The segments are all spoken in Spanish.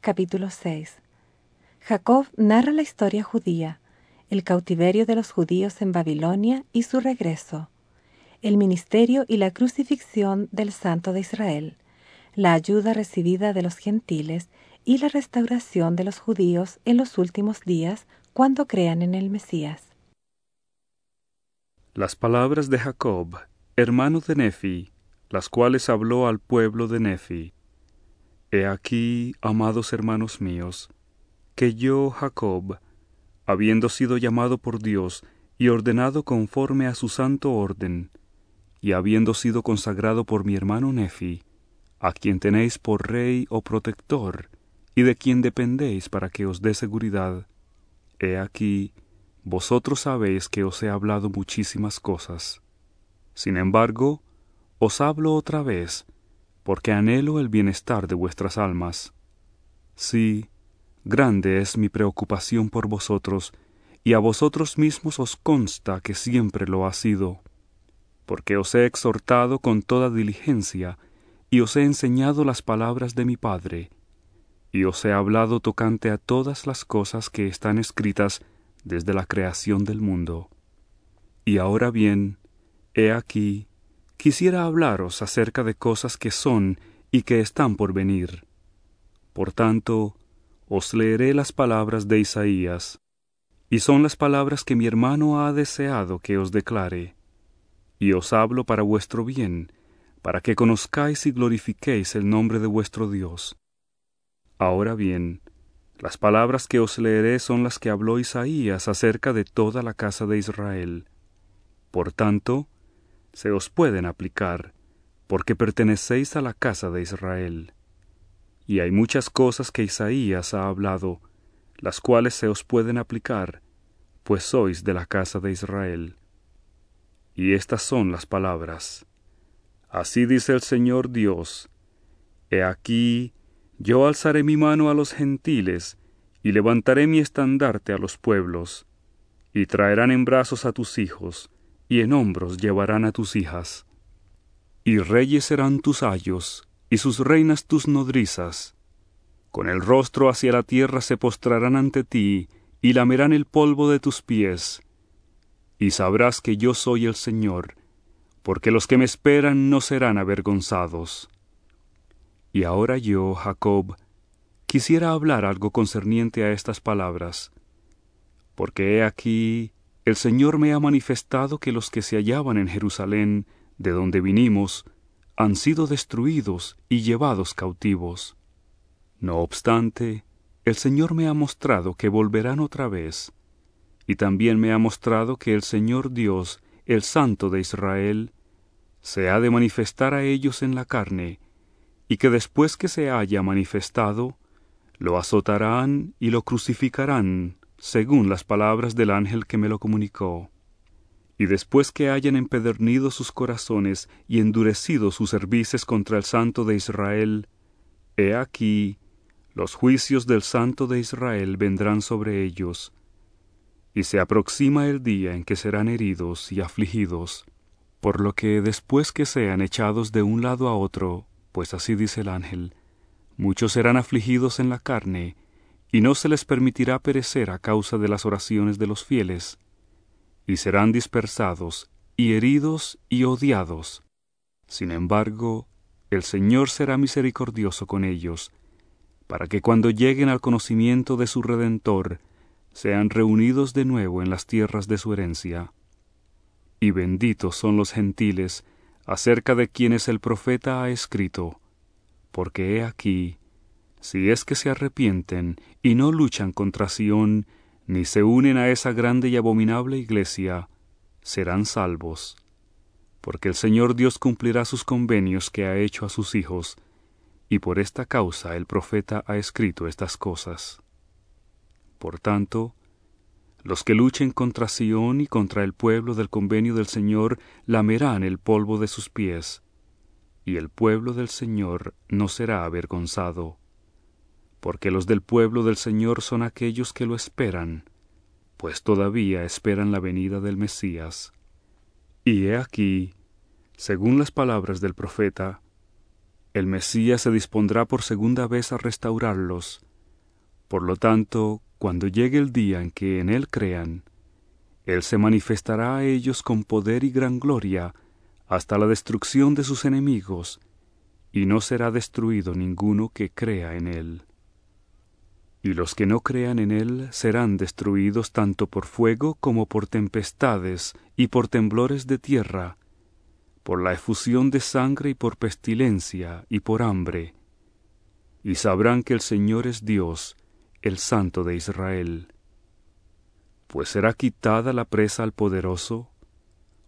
capítulo 6 Jacob narra la historia judía, el cautiverio de los judíos en Babilonia y su regreso, el ministerio y la crucifixión del Santo de Israel, la ayuda recibida de los gentiles y la restauración de los judíos en los últimos días cuando crean en el Mesías. Las palabras de Jacob, hermano de Nefi, las cuales habló al pueblo de Nefi. He aquí, amados hermanos míos, que yo, Jacob, habiendo sido llamado por Dios y ordenado conforme a su santo orden, y habiendo sido consagrado por mi hermano Nefi, a quien tenéis por rey o protector, y de quien dependéis para que os dé seguridad, he aquí, vosotros sabéis que os he hablado muchísimas cosas. Sin embargo, os hablo otra vez, porque anhelo el bienestar de vuestras almas. Sí, grande es mi preocupación por vosotros, y a vosotros mismos os consta que siempre lo ha sido, porque os he exhortado con toda diligencia, y os he enseñado las palabras de mi Padre, y os he hablado tocante a todas las cosas que están escritas desde la creación del mundo. Y ahora bien, he aquí, quisiera hablaros acerca de cosas que son y que están por venir. Por tanto, os leeré las palabras de Isaías, y son las palabras que mi hermano ha deseado que os declare, y os hablo para vuestro bien, para que conozcáis y glorifiquéis el nombre de vuestro Dios. Ahora bien, las palabras que os leeré son las que habló Isaías acerca de toda la casa de Israel. Por tanto, se os pueden aplicar, porque pertenecéis a la casa de Israel. Y hay muchas cosas que Isaías ha hablado, las cuales se os pueden aplicar, pues sois de la casa de Israel. Y estas son las palabras. Así dice el Señor Dios, He aquí, yo alzaré mi mano a los gentiles, y levantaré mi estandarte a los pueblos, y traerán en brazos a tus hijos, y en hombros llevarán a tus hijas. Y reyes serán tus ayos, y sus reinas tus nodrizas. Con el rostro hacia la tierra se postrarán ante ti, y lamerán el polvo de tus pies. Y sabrás que yo soy el Señor, porque los que me esperan no serán avergonzados. Y ahora yo, Jacob, quisiera hablar algo concerniente a estas palabras, porque he aquí el Señor me ha manifestado que los que se hallaban en Jerusalén, de donde vinimos, han sido destruidos y llevados cautivos. No obstante, el Señor me ha mostrado que volverán otra vez, y también me ha mostrado que el Señor Dios, el Santo de Israel, se ha de manifestar a ellos en la carne, y que después que se haya manifestado, lo azotarán y lo crucificarán según las palabras del ángel que me lo comunicó. Y después que hayan empedernido sus corazones y endurecido sus cervices contra el Santo de Israel, he aquí, los juicios del Santo de Israel vendrán sobre ellos, y se aproxima el día en que serán heridos y afligidos, por lo que después que sean echados de un lado a otro, pues así dice el ángel, muchos serán afligidos en la carne, y no se les permitirá perecer a causa de las oraciones de los fieles, y serán dispersados, y heridos y odiados. Sin embargo, el Señor será misericordioso con ellos, para que cuando lleguen al conocimiento de su Redentor, sean reunidos de nuevo en las tierras de su herencia. Y benditos son los gentiles, acerca de quienes el profeta ha escrito, porque he aquí, si es que se arrepienten y no luchan contra Sión, ni se unen a esa grande y abominable iglesia, serán salvos. Porque el Señor Dios cumplirá sus convenios que ha hecho a sus hijos, y por esta causa el profeta ha escrito estas cosas. Por tanto, los que luchen contra Sión y contra el pueblo del convenio del Señor lamerán el polvo de sus pies, y el pueblo del Señor no será avergonzado, porque los del pueblo del Señor son aquellos que lo esperan, pues todavía esperan la venida del Mesías. Y he aquí, según las palabras del profeta, el Mesías se dispondrá por segunda vez a restaurarlos, Por lo tanto, cuando llegue el día en que en Él crean, Él se manifestará a ellos con poder y gran gloria hasta la destrucción de sus enemigos, y no será destruido ninguno que crea en Él. Y los que no crean en Él serán destruidos tanto por fuego como por tempestades y por temblores de tierra, por la efusión de sangre y por pestilencia y por hambre. Y sabrán que el Señor es Dios, el Santo de Israel. Pues será quitada la presa al poderoso,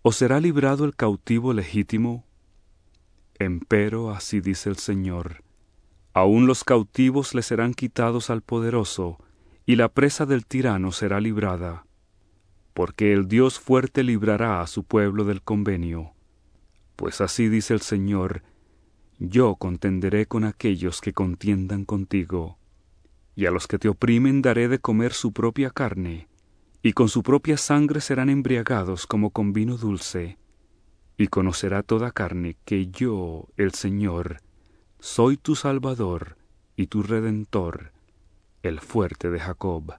o será librado el cautivo legítimo. Empero así dice el Señor, aun los cautivos le serán quitados al poderoso, y la presa del tirano será librada, porque el Dios fuerte librará a su pueblo del convenio. Pues así dice el Señor, yo contenderé con aquellos que contiendan contigo y a los que te oprimen daré de comer su propia carne, y con su propia sangre serán embriagados como con vino dulce, y conocerá toda carne que yo, el Señor, soy tu Salvador y tu Redentor, el fuerte de Jacob.